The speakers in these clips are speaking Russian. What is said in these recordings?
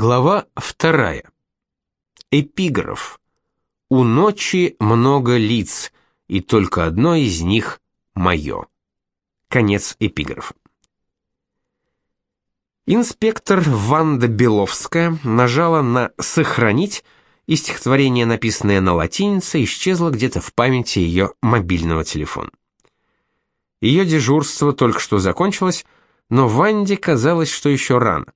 Глава вторая. Эпиграф. У ночи много лиц, и только одно из них мое. Конец эпиграфа. Инспектор Ванда Беловская нажала на «сохранить», и стихотворение, написанное на латинице, исчезло где-то в памяти ее мобильного телефона. Ее дежурство только что закончилось, но Ванде казалось, что еще рано.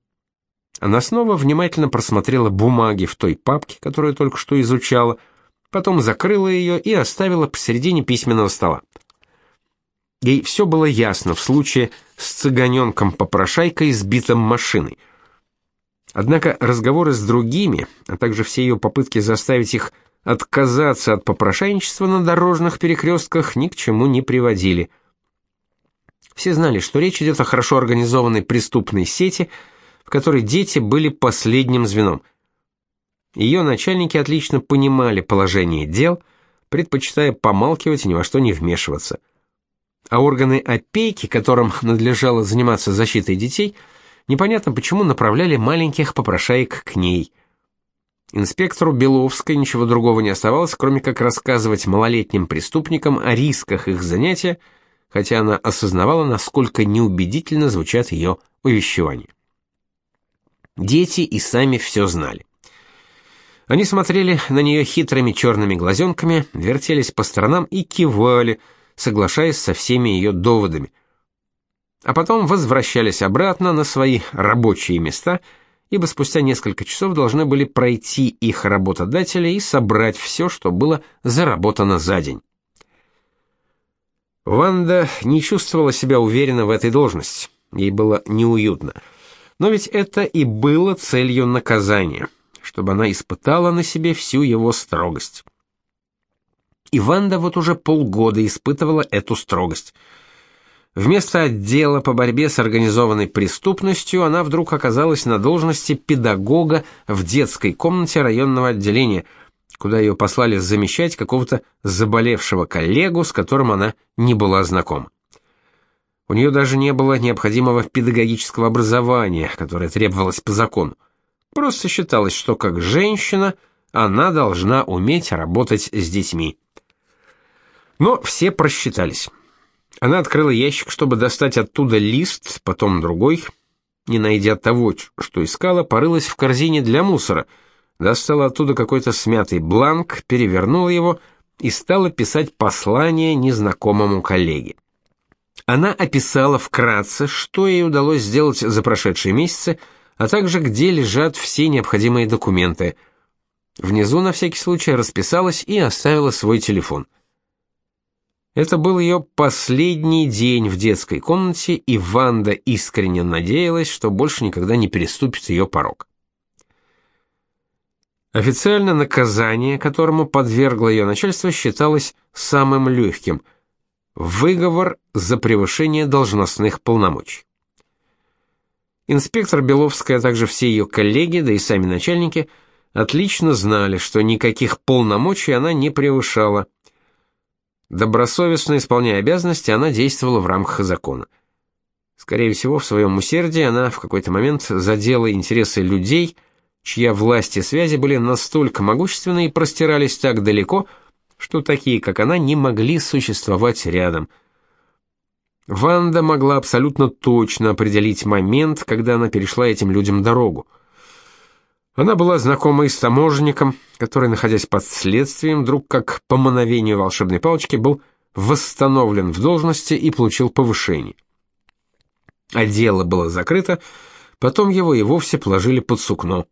Она снова внимательно просмотрела бумаги в той папке, которую только что изучала, потом закрыла ее и оставила посередине письменного стола. Ей все было ясно в случае с цыганенком-попрошайкой, сбитым машиной. Однако разговоры с другими, а также все ее попытки заставить их отказаться от попрошайничества на дорожных перекрестках ни к чему не приводили. Все знали, что речь идет о хорошо организованной преступной сети – которой дети были последним звеном. Ее начальники отлично понимали положение дел, предпочитая помалкивать и ни во что не вмешиваться. А органы опеки, которым надлежало заниматься защитой детей, непонятно почему направляли маленьких попрошаек к ней. Инспектору Беловской ничего другого не оставалось, кроме как рассказывать малолетним преступникам о рисках их занятия, хотя она осознавала, насколько неубедительно звучат ее увещевания. Дети и сами все знали. Они смотрели на нее хитрыми черными глазенками, вертелись по сторонам и кивали, соглашаясь со всеми ее доводами. А потом возвращались обратно на свои рабочие места, ибо спустя несколько часов должны были пройти их работодатели и собрать все, что было заработано за день. Ванда не чувствовала себя уверенно в этой должности. Ей было неуютно. Но ведь это и было целью наказания, чтобы она испытала на себе всю его строгость. И Ванда вот уже полгода испытывала эту строгость. Вместо отдела по борьбе с организованной преступностью она вдруг оказалась на должности педагога в детской комнате районного отделения, куда ее послали замещать какого-то заболевшего коллегу, с которым она не была знакома. У нее даже не было необходимого педагогического образования, которое требовалось по закону. Просто считалось, что как женщина она должна уметь работать с детьми. Но все просчитались. Она открыла ящик, чтобы достать оттуда лист, потом другой. Не найдя того, что искала, порылась в корзине для мусора, достала оттуда какой-то смятый бланк, перевернула его и стала писать послание незнакомому коллеге. Она описала вкратце, что ей удалось сделать за прошедшие месяцы, а также где лежат все необходимые документы. Внизу на всякий случай расписалась и оставила свой телефон. Это был ее последний день в детской комнате, и Ванда искренне надеялась, что больше никогда не переступит ее порог. Официально наказание, которому подвергло ее начальство, считалось самым легким – Выговор за превышение должностных полномочий. Инспектор Беловская, а также все ее коллеги, да и сами начальники, отлично знали, что никаких полномочий она не превышала. Добросовестно исполняя обязанности, она действовала в рамках закона. Скорее всего, в своем усердии она в какой-то момент задела интересы людей, чья власть и связи были настолько могущественны и простирались так далеко, что такие, как она, не могли существовать рядом. Ванда могла абсолютно точно определить момент, когда она перешла этим людям дорогу. Она была знакома и с таможенником, который, находясь под следствием, вдруг как по мановению волшебной палочки был восстановлен в должности и получил повышение. А дело было закрыто, потом его и вовсе положили под сукно.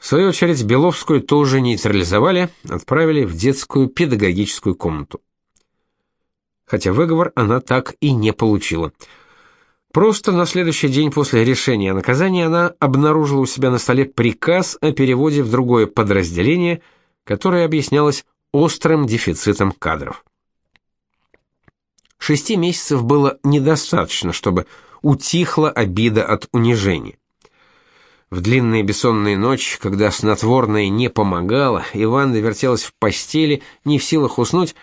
В свою очередь Беловскую тоже нейтрализовали, отправили в детскую педагогическую комнату. Хотя выговор она так и не получила. Просто на следующий день после решения о наказании она обнаружила у себя на столе приказ о переводе в другое подразделение, которое объяснялось острым дефицитом кадров. Шести месяцев было недостаточно, чтобы утихла обида от унижения. В длинные бессонные ночи, когда снотворное не помогало, Иван вертелась в постели, не в силах уснуть,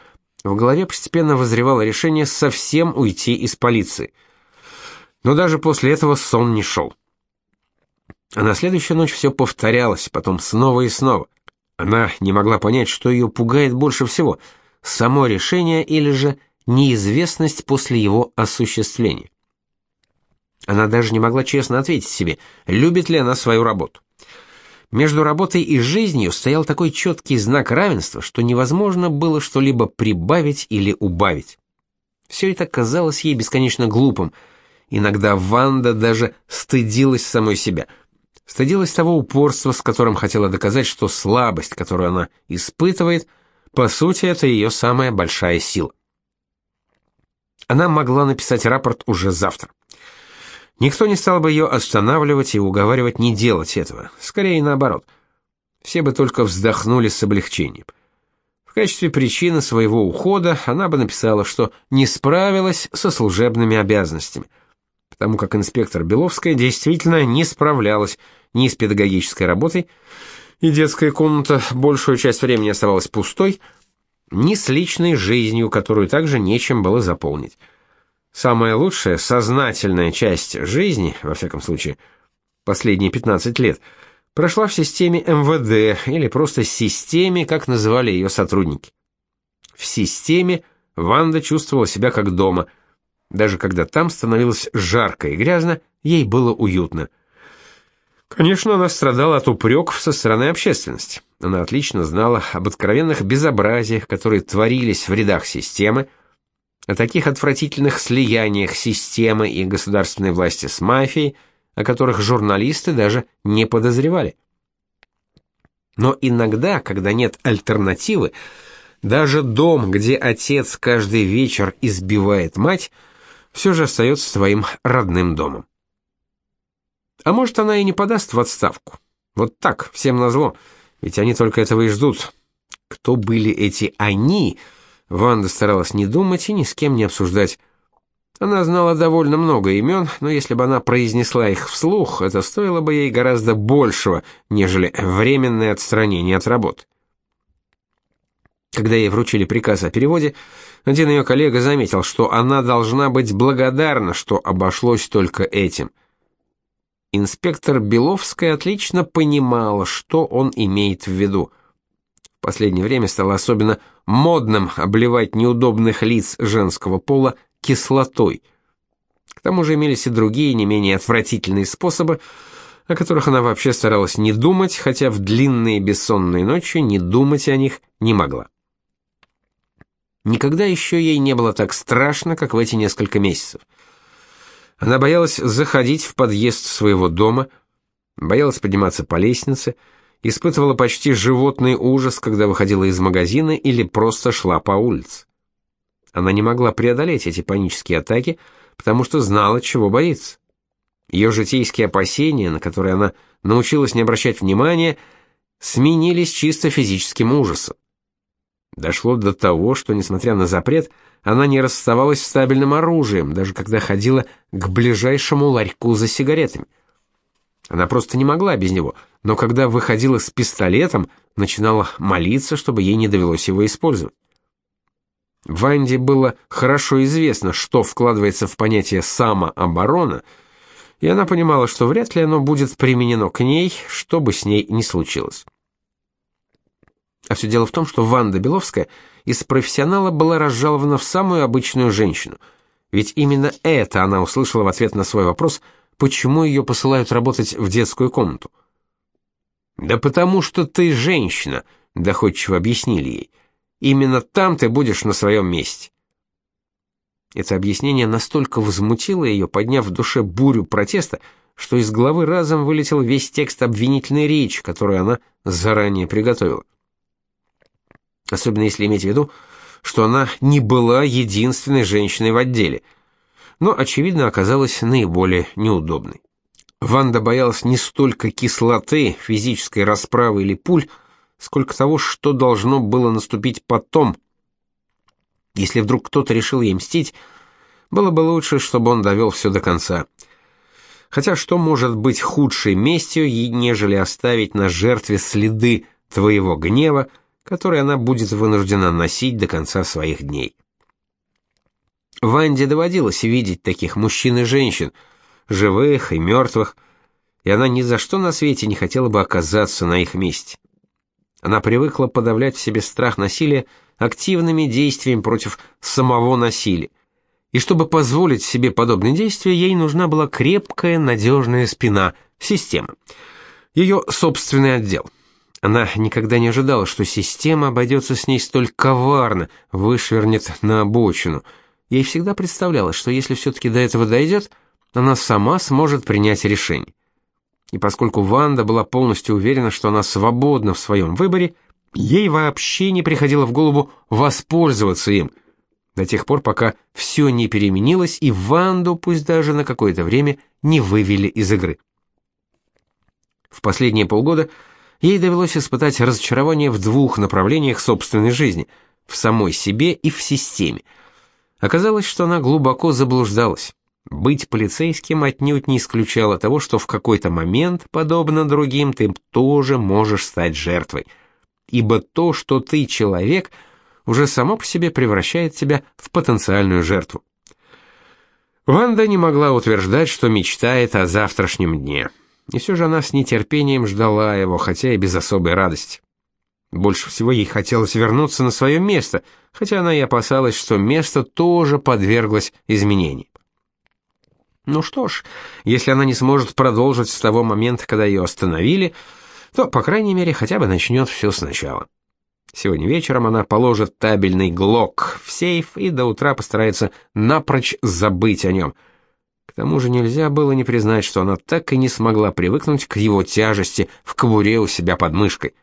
в голове постепенно возревало решение совсем уйти из полиции. Но даже после этого сон не шел. А на следующую ночь все повторялось, потом снова и снова. Она не могла понять, что ее пугает больше всего — само решение или же неизвестность после его осуществления. Она даже не могла честно ответить себе, любит ли она свою работу. Между работой и жизнью стоял такой четкий знак равенства, что невозможно было что-либо прибавить или убавить. Все это казалось ей бесконечно глупым. Иногда Ванда даже стыдилась самой себя. Стыдилась того упорства, с которым хотела доказать, что слабость, которую она испытывает, по сути, это ее самая большая сила. Она могла написать рапорт уже завтра. Никто не стал бы ее останавливать и уговаривать не делать этого, скорее наоборот. Все бы только вздохнули с облегчением. В качестве причины своего ухода она бы написала, что не справилась со служебными обязанностями, потому как инспектор Беловская действительно не справлялась ни с педагогической работой, и детская комната большую часть времени оставалась пустой, ни с личной жизнью, которую также нечем было заполнить. Самая лучшая, сознательная часть жизни, во всяком случае, последние 15 лет, прошла в системе МВД или просто системе, как называли ее сотрудники. В системе Ванда чувствовала себя как дома. Даже когда там становилось жарко и грязно, ей было уютно. Конечно, она страдала от упреков со стороны общественности. Она отлично знала об откровенных безобразиях, которые творились в рядах системы, о таких отвратительных слияниях системы и государственной власти с мафией, о которых журналисты даже не подозревали. Но иногда, когда нет альтернативы, даже дом, где отец каждый вечер избивает мать, все же остается твоим родным домом. А может, она и не подаст в отставку. Вот так, всем назло, ведь они только этого и ждут. Кто были эти «они», Ванда старалась не думать и ни с кем не обсуждать. Она знала довольно много имен, но если бы она произнесла их вслух, это стоило бы ей гораздо большего, нежели временное отстранение от работы. Когда ей вручили приказ о переводе, один ее коллега заметил, что она должна быть благодарна, что обошлось только этим. Инспектор Беловская отлично понимала, что он имеет в виду. Последнее время стало особенно модным обливать неудобных лиц женского пола кислотой. К тому же имелись и другие, не менее отвратительные способы, о которых она вообще старалась не думать, хотя в длинные бессонные ночи не думать о них не могла. Никогда еще ей не было так страшно, как в эти несколько месяцев. Она боялась заходить в подъезд своего дома, боялась подниматься по лестнице, испытывала почти животный ужас, когда выходила из магазина или просто шла по улице. Она не могла преодолеть эти панические атаки, потому что знала, чего боится. Ее житейские опасения, на которые она научилась не обращать внимания, сменились чисто физическим ужасом. Дошло до того, что, несмотря на запрет, она не расставалась с стабильным оружием, даже когда ходила к ближайшему ларьку за сигаретами. Она просто не могла без него, но когда выходила с пистолетом, начинала молиться, чтобы ей не довелось его использовать. Ванде было хорошо известно, что вкладывается в понятие самооборона, и она понимала, что вряд ли оно будет применено к ней, что бы с ней ни случилось. А все дело в том, что Ванда Беловская из профессионала была разжалована в самую обычную женщину. Ведь именно это она услышала в ответ на свой вопрос – почему ее посылают работать в детскую комнату. Да потому что ты женщина, доходчиво объяснили ей. Именно там ты будешь на своем месте. Это объяснение настолько возмутило ее, подняв в душе бурю протеста, что из головы разом вылетел весь текст обвинительной речи, которую она заранее приготовила. Особенно если иметь в виду, что она не была единственной женщиной в отделе – но, очевидно, оказалась наиболее неудобной. Ванда боялась не столько кислоты, физической расправы или пуль, сколько того, что должно было наступить потом. Если вдруг кто-то решил ей мстить, было бы лучше, чтобы он довел все до конца. Хотя что может быть худшей местью, нежели оставить на жертве следы твоего гнева, которые она будет вынуждена носить до конца своих дней? Ванде доводилось видеть таких мужчин и женщин, живых и мертвых, и она ни за что на свете не хотела бы оказаться на их месте. Она привыкла подавлять в себе страх насилия активными действиями против самого насилия. И чтобы позволить себе подобные действия, ей нужна была крепкая, надежная спина, система. Ее собственный отдел. Она никогда не ожидала, что система обойдется с ней столь коварно, вышвырнет на обочину. Ей всегда представлялось, что если все-таки до этого дойдет, она сама сможет принять решение. И поскольку Ванда была полностью уверена, что она свободна в своем выборе, ей вообще не приходило в голову воспользоваться им, до тех пор, пока все не переменилось и Ванду, пусть даже на какое-то время, не вывели из игры. В последние полгода ей довелось испытать разочарование в двух направлениях собственной жизни – в самой себе и в системе. Оказалось, что она глубоко заблуждалась. Быть полицейским отнюдь не исключало того, что в какой-то момент, подобно другим, ты тоже можешь стать жертвой. Ибо то, что ты человек, уже само по себе превращает тебя в потенциальную жертву. Ванда не могла утверждать, что мечтает о завтрашнем дне. И все же она с нетерпением ждала его, хотя и без особой радости. Больше всего ей хотелось вернуться на свое место, хотя она и опасалась, что место тоже подверглось изменениям. Ну что ж, если она не сможет продолжить с того момента, когда ее остановили, то, по крайней мере, хотя бы начнет все сначала. Сегодня вечером она положит табельный глок в сейф и до утра постарается напрочь забыть о нем. К тому же нельзя было не признать, что она так и не смогла привыкнуть к его тяжести в кобуре у себя под мышкой.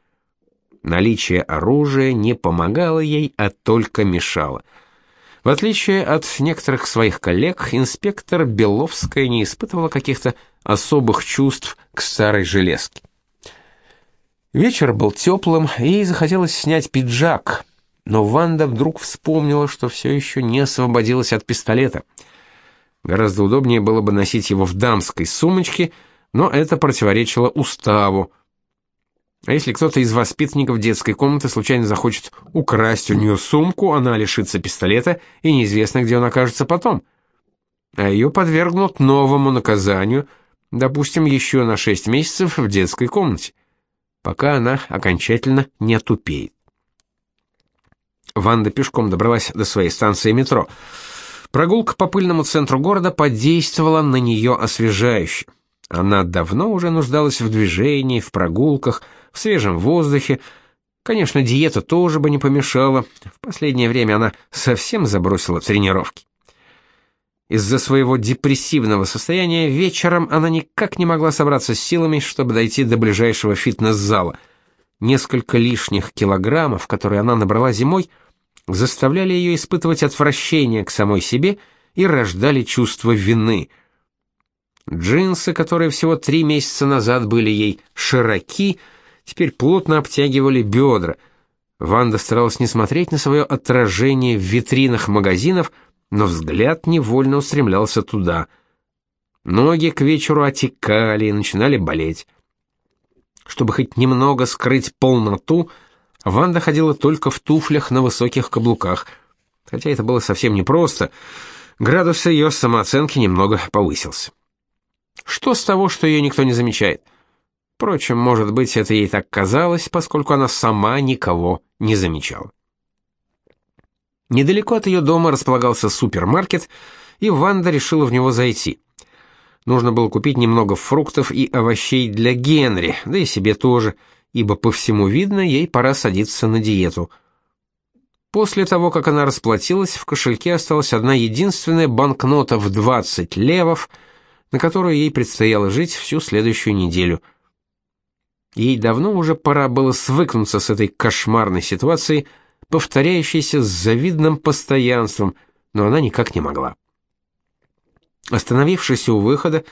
Наличие оружия не помогало ей, а только мешало — в отличие от некоторых своих коллег, инспектор Беловская не испытывала каких-то особых чувств к старой железке. Вечер был теплым, и ей захотелось снять пиджак, но Ванда вдруг вспомнила, что все еще не освободилась от пистолета. Гораздо удобнее было бы носить его в дамской сумочке, но это противоречило уставу, а если кто-то из воспитанников детской комнаты случайно захочет украсть у нее сумку, она лишится пистолета, и неизвестно, где он окажется потом. А ее подвергнут новому наказанию, допустим, еще на 6 месяцев в детской комнате, пока она окончательно не отупеет. Ванда пешком добралась до своей станции метро. Прогулка по пыльному центру города подействовала на нее освежающе. Она давно уже нуждалась в движении, в прогулках, в свежем воздухе. Конечно, диета тоже бы не помешала. В последнее время она совсем забросила тренировки. Из-за своего депрессивного состояния вечером она никак не могла собраться с силами, чтобы дойти до ближайшего фитнес-зала. Несколько лишних килограммов, которые она набрала зимой, заставляли ее испытывать отвращение к самой себе и рождали чувство вины. Джинсы, которые всего три месяца назад были ей широки, — теперь плотно обтягивали бедра. Ванда старалась не смотреть на свое отражение в витринах магазинов, но взгляд невольно устремлялся туда. Ноги к вечеру отекали и начинали болеть. Чтобы хоть немного скрыть полноту, Ванда ходила только в туфлях на высоких каблуках. Хотя это было совсем непросто, градус ее самооценки немного повысился. Что с того, что ее никто не замечает? Впрочем, может быть, это ей так казалось, поскольку она сама никого не замечала. Недалеко от ее дома располагался супермаркет, и Ванда решила в него зайти. Нужно было купить немного фруктов и овощей для Генри, да и себе тоже, ибо по всему видно, ей пора садиться на диету. После того, как она расплатилась, в кошельке осталась одна единственная банкнота в 20 левов, на которую ей предстояло жить всю следующую неделю – Ей давно уже пора было свыкнуться с этой кошмарной ситуацией, повторяющейся с завидным постоянством, но она никак не могла. Остановившись у выхода,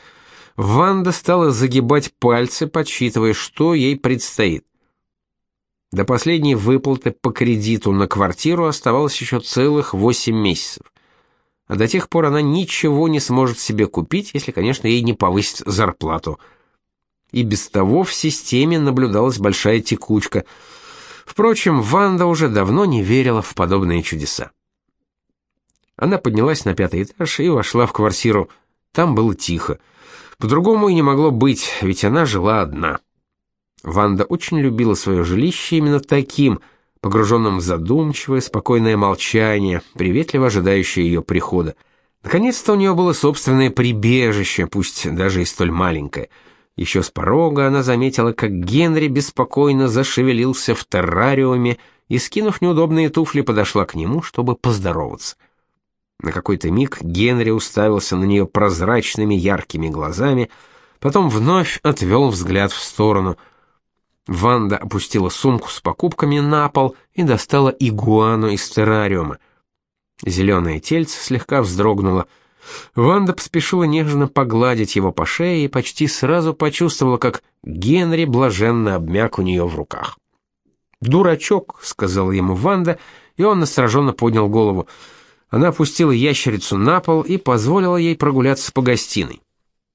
Ванда стала загибать пальцы, подсчитывая, что ей предстоит. До последней выплаты по кредиту на квартиру оставалось еще целых восемь месяцев. А до тех пор она ничего не сможет себе купить, если, конечно, ей не повысить зарплату – и без того в системе наблюдалась большая текучка. Впрочем, Ванда уже давно не верила в подобные чудеса. Она поднялась на пятый этаж и вошла в квартиру. Там было тихо. По-другому и не могло быть, ведь она жила одна. Ванда очень любила свое жилище именно таким, погруженным в задумчивое, спокойное молчание, приветливо ожидающее ее прихода. Наконец-то у нее было собственное прибежище, пусть даже и столь маленькое. Еще с порога она заметила, как Генри беспокойно зашевелился в террариуме и, скинув неудобные туфли, подошла к нему, чтобы поздороваться. На какой-то миг Генри уставился на нее прозрачными яркими глазами, потом вновь отвел взгляд в сторону — Ванда опустила сумку с покупками на пол и достала игуану из террариума. Зеленое тельце слегка вздрогнуло. Ванда поспешила нежно погладить его по шее и почти сразу почувствовала, как Генри блаженно обмяк у нее в руках. «Дурачок», — сказала ему Ванда, и он настороженно поднял голову. Она опустила ящерицу на пол и позволила ей прогуляться по гостиной.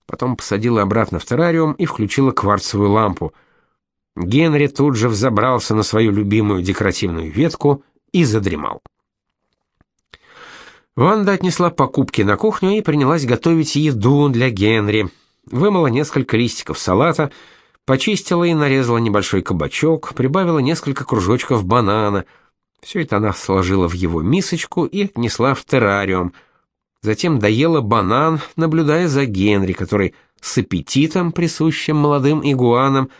Потом посадила обратно в террариум и включила кварцевую лампу — Генри тут же взобрался на свою любимую декоративную ветку и задремал. Ванда отнесла покупки на кухню и принялась готовить еду для Генри. Вымыла несколько листиков салата, почистила и нарезала небольшой кабачок, прибавила несколько кружочков банана. Все это она сложила в его мисочку и отнесла в террариум. Затем доела банан, наблюдая за Генри, который с аппетитом, присущим молодым игуанам,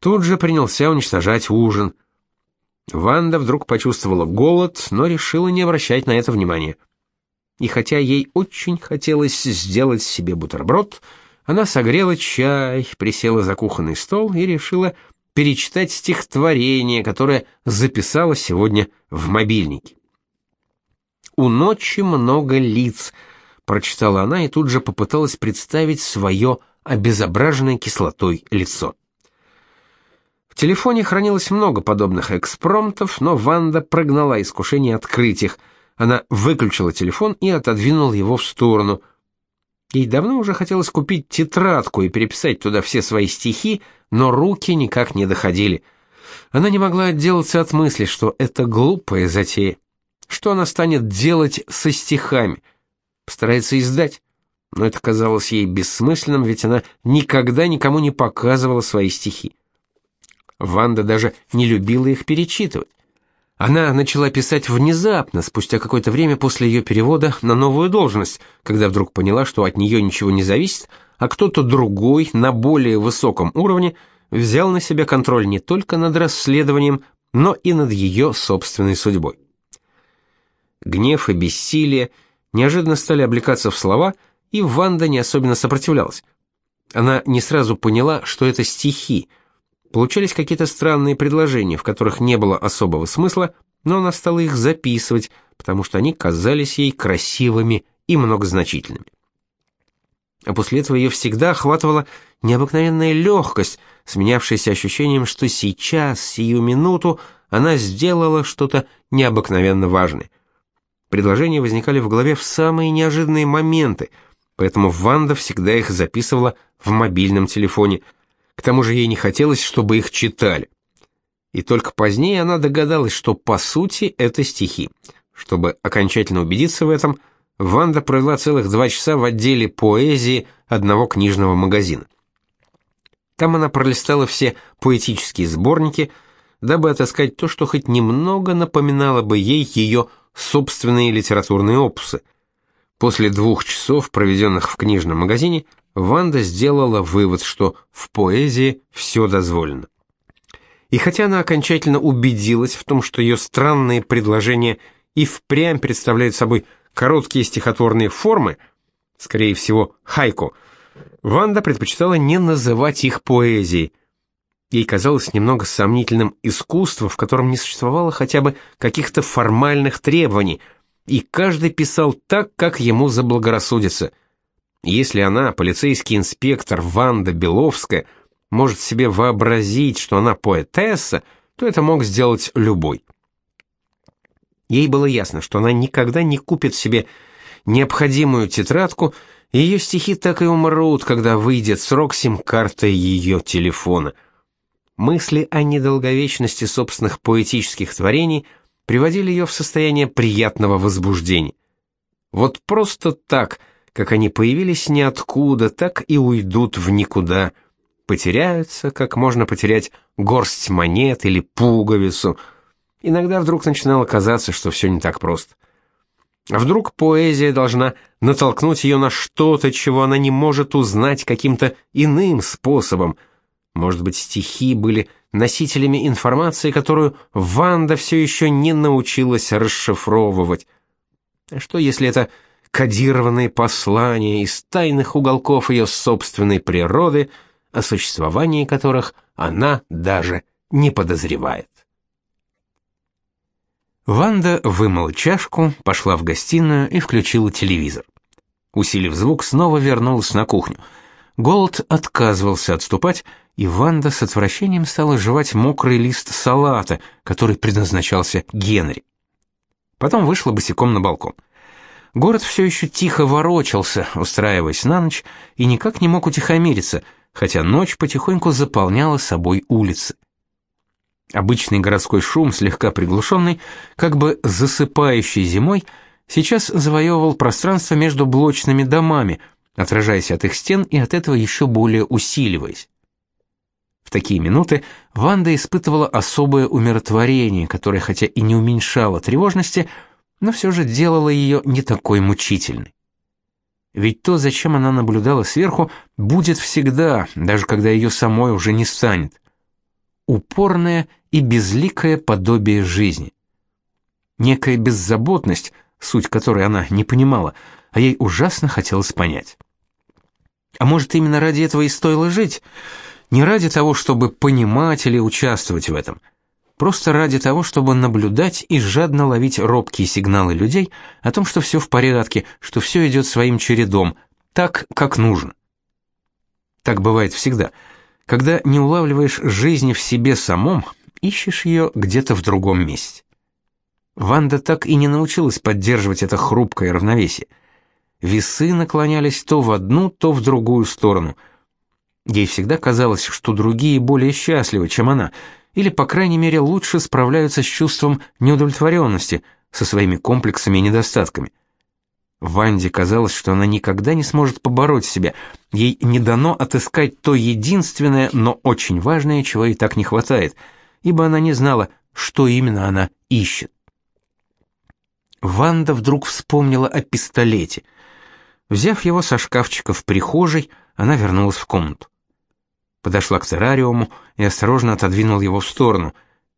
тут же принялся уничтожать ужин. Ванда вдруг почувствовала голод, но решила не обращать на это внимания. И хотя ей очень хотелось сделать себе бутерброд, она согрела чай, присела за кухонный стол и решила перечитать стихотворение, которое записала сегодня в мобильнике. «У ночи много лиц», — прочитала она и тут же попыталась представить свое обезображенное кислотой лицо телефоне хранилось много подобных экспромтов, но Ванда прогнала искушение открыть их. Она выключила телефон и отодвинула его в сторону. Ей давно уже хотелось купить тетрадку и переписать туда все свои стихи, но руки никак не доходили. Она не могла отделаться от мысли, что это глупая затея. Что она станет делать со стихами? Постарается издать? Но это казалось ей бессмысленным, ведь она никогда никому не показывала свои стихи. Ванда даже не любила их перечитывать. Она начала писать внезапно, спустя какое-то время после ее перевода на новую должность, когда вдруг поняла, что от нее ничего не зависит, а кто-то другой на более высоком уровне взял на себя контроль не только над расследованием, но и над ее собственной судьбой. Гнев и бессилие неожиданно стали облекаться в слова, и Ванда не особенно сопротивлялась. Она не сразу поняла, что это стихи, Получались какие-то странные предложения, в которых не было особого смысла, но она стала их записывать, потому что они казались ей красивыми и многозначительными. А после этого ее всегда охватывала необыкновенная легкость, сменявшаяся ощущением, что сейчас, сию минуту, она сделала что-то необыкновенно важное. Предложения возникали в голове в самые неожиданные моменты, поэтому Ванда всегда их записывала в мобильном телефоне – к тому же ей не хотелось, чтобы их читали. И только позднее она догадалась, что по сути это стихи. Чтобы окончательно убедиться в этом, Ванда провела целых два часа в отделе поэзии одного книжного магазина. Там она пролистала все поэтические сборники, дабы отыскать то, что хоть немного напоминало бы ей ее собственные литературные опусы. После двух часов, проведенных в книжном магазине, Ванда сделала вывод, что в поэзии все дозволено. И хотя она окончательно убедилась в том, что ее странные предложения и впрямь представляют собой короткие стихотворные формы, скорее всего, хайку, Ванда предпочитала не называть их поэзией. Ей казалось немного сомнительным искусство, в котором не существовало хотя бы каких-то формальных требований, и каждый писал так, как ему заблагорассудится – если она, полицейский инспектор Ванда Беловская, может себе вообразить, что она поэтесса, то это мог сделать любой. Ей было ясно, что она никогда не купит себе необходимую тетрадку, и ее стихи так и умрут, когда выйдет срок сим-карты ее телефона. Мысли о недолговечности собственных поэтических творений приводили ее в состояние приятного возбуждения. Вот просто так – Как они появились ниоткуда, так и уйдут в никуда. Потеряются, как можно потерять горсть монет или пуговицу. Иногда вдруг начинало казаться, что все не так просто. А вдруг поэзия должна натолкнуть ее на что-то, чего она не может узнать каким-то иным способом. Может быть, стихи были носителями информации, которую Ванда все еще не научилась расшифровывать. А что, если это кодированные послания из тайных уголков ее собственной природы, о существовании которых она даже не подозревает. Ванда вымыла чашку, пошла в гостиную и включила телевизор. Усилив звук, снова вернулась на кухню. Голод отказывался отступать, и Ванда с отвращением стала жевать мокрый лист салата, который предназначался Генри. Потом вышла босиком на балкон. Город все еще тихо ворочался, устраиваясь на ночь, и никак не мог утихомириться, хотя ночь потихоньку заполняла собой улицы. Обычный городской шум, слегка приглушенный, как бы засыпающий зимой, сейчас завоевывал пространство между блочными домами, отражаясь от их стен и от этого еще более усиливаясь. В такие минуты Ванда испытывала особое умиротворение, которое хотя и не уменьшало тревожности, но все же делало ее не такой мучительной. Ведь то, зачем она наблюдала сверху, будет всегда, даже когда ее самой уже не станет. Упорное и безликое подобие жизни. Некая беззаботность, суть которой она не понимала, а ей ужасно хотелось понять. А может, именно ради этого и стоило жить? Не ради того, чтобы понимать или участвовать в этом – просто ради того, чтобы наблюдать и жадно ловить робкие сигналы людей о том, что все в порядке, что все идет своим чередом, так, как нужно. Так бывает всегда. Когда не улавливаешь жизни в себе самом, ищешь ее где-то в другом месте. Ванда так и не научилась поддерживать это хрупкое равновесие. Весы наклонялись то в одну, то в другую сторону. Ей всегда казалось, что другие более счастливы, чем она, или, по крайней мере, лучше справляются с чувством неудовлетворенности, со своими комплексами и недостатками. Ванде казалось, что она никогда не сможет побороть себя. Ей не дано отыскать то единственное, но очень важное, чего ей так не хватает, ибо она не знала, что именно она ищет. Ванда вдруг вспомнила о пистолете. Взяв его со шкафчика в прихожей, она вернулась в комнату подошла к террариуму и осторожно отодвинула его в сторону.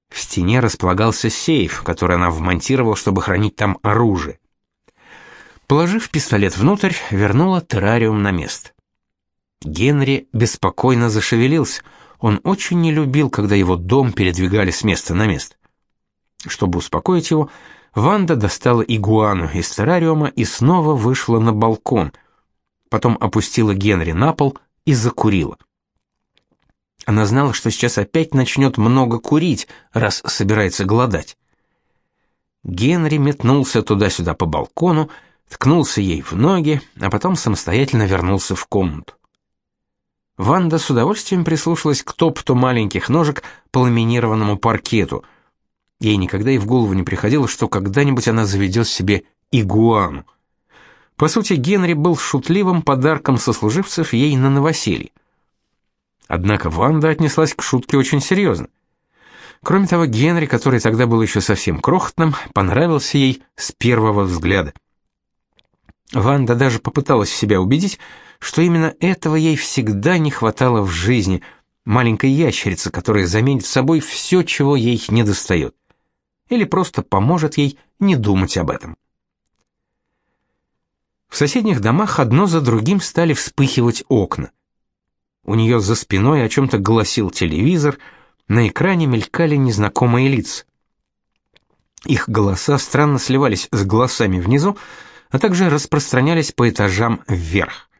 В стене располагался сейф, который она вмонтировала, чтобы хранить там оружие. Положив пистолет внутрь, вернула террариум на место. Генри беспокойно зашевелился. Он очень не любил, когда его дом передвигали с места на место. Чтобы успокоить его, Ванда достала игуану из террариума и снова вышла на балкон. Потом опустила Генри на пол и закурила. Она знала, что сейчас опять начнет много курить, раз собирается голодать. Генри метнулся туда-сюда по балкону, ткнулся ей в ноги, а потом самостоятельно вернулся в комнату. Ванда с удовольствием прислушалась к топту маленьких ножек по ламинированному паркету. Ей никогда и в голову не приходило, что когда-нибудь она заведет себе игуану. По сути, Генри был шутливым подарком сослуживцев ей на новоселье. Однако Ванда отнеслась к шутке очень серьезно. Кроме того, Генри, который тогда был еще совсем крохотным, понравился ей с первого взгляда. Ванда даже попыталась себя убедить, что именно этого ей всегда не хватало в жизни, маленькой ящерицы, которая заменит собой все, чего ей недостает. Или просто поможет ей не думать об этом. В соседних домах одно за другим стали вспыхивать окна. У нее за спиной о чем-то голосил телевизор, на экране мелькали незнакомые лица. Их голоса странно сливались с голосами внизу, а также распространялись по этажам вверх.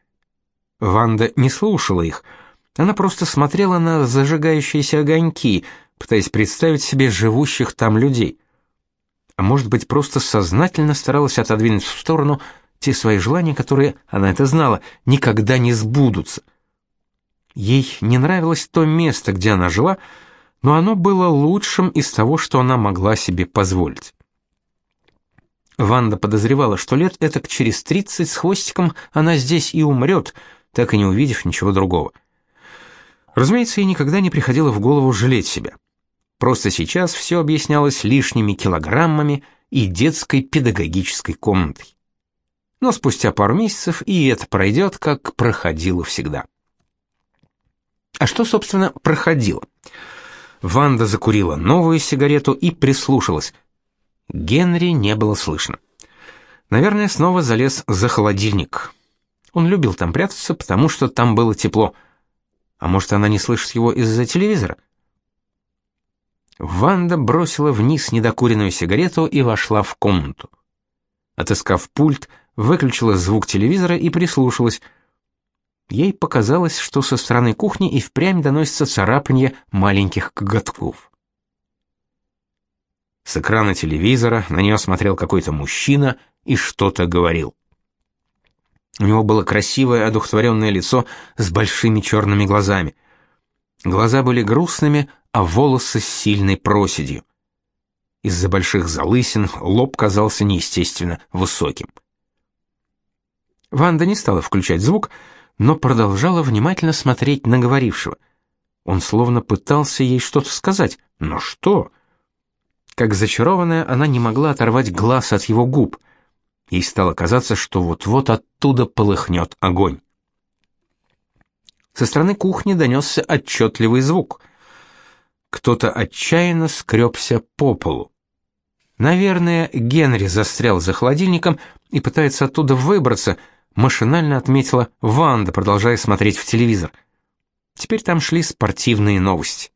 Ванда не слушала их, она просто смотрела на зажигающиеся огоньки, пытаясь представить себе живущих там людей. А может быть, просто сознательно старалась отодвинуть в сторону те свои желания, которые, она это знала, никогда не сбудутся — Ей не нравилось то место, где она жила, но оно было лучшим из того, что она могла себе позволить. Ванда подозревала, что лет этак через 30 с хвостиком она здесь и умрет, так и не увидев ничего другого. Разумеется, ей никогда не приходило в голову жалеть себя. Просто сейчас все объяснялось лишними килограммами и детской педагогической комнатой. Но спустя пару месяцев и это пройдет, как проходило всегда. А что, собственно, проходило? Ванда закурила новую сигарету и прислушалась. Генри не было слышно. Наверное, снова залез за холодильник. Он любил там прятаться, потому что там было тепло. А может, она не слышит его из-за телевизора? Ванда бросила вниз недокуренную сигарету и вошла в комнату. Отыскав пульт, выключила звук телевизора и прислушалась. Ей показалось, что со стороны кухни и впрямь доносится царапанье маленьких коготков. С экрана телевизора на нее смотрел какой-то мужчина и что-то говорил. У него было красивое одухотворенное лицо с большими черными глазами. Глаза были грустными, а волосы с сильной проседью. Из-за больших залысин лоб казался неестественно высоким. Ванда не стала включать звук, но продолжала внимательно смотреть на говорившего. Он словно пытался ей что-то сказать. Но что? Как зачарованная, она не могла оторвать глаз от его губ. Ей стало казаться, что вот-вот оттуда полыхнет огонь. Со стороны кухни донесся отчетливый звук. Кто-то отчаянно скребся по полу. Наверное, Генри застрял за холодильником и пытается оттуда выбраться, машинально отметила Ванда, продолжая смотреть в телевизор. Теперь там шли спортивные новости.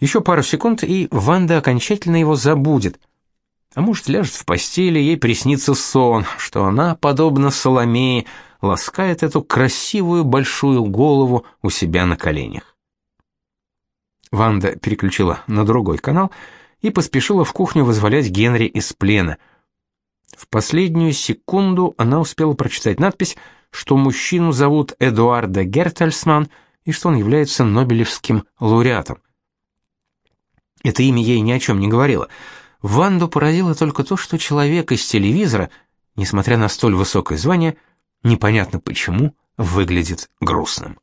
Еще пару секунд, и Ванда окончательно его забудет. А может, ляжет в постели, ей приснится сон, что она, подобно Соломее, ласкает эту красивую большую голову у себя на коленях. Ванда переключила на другой канал и поспешила в кухню вызволять Генри из плена. В последнюю секунду она успела прочитать надпись, что мужчину зовут Эдуарда Гертельсман и что он является Нобелевским лауреатом. Это имя ей ни о чем не говорило. Ванду поразило только то, что человек из телевизора, несмотря на столь высокое звание, непонятно почему, выглядит грустным.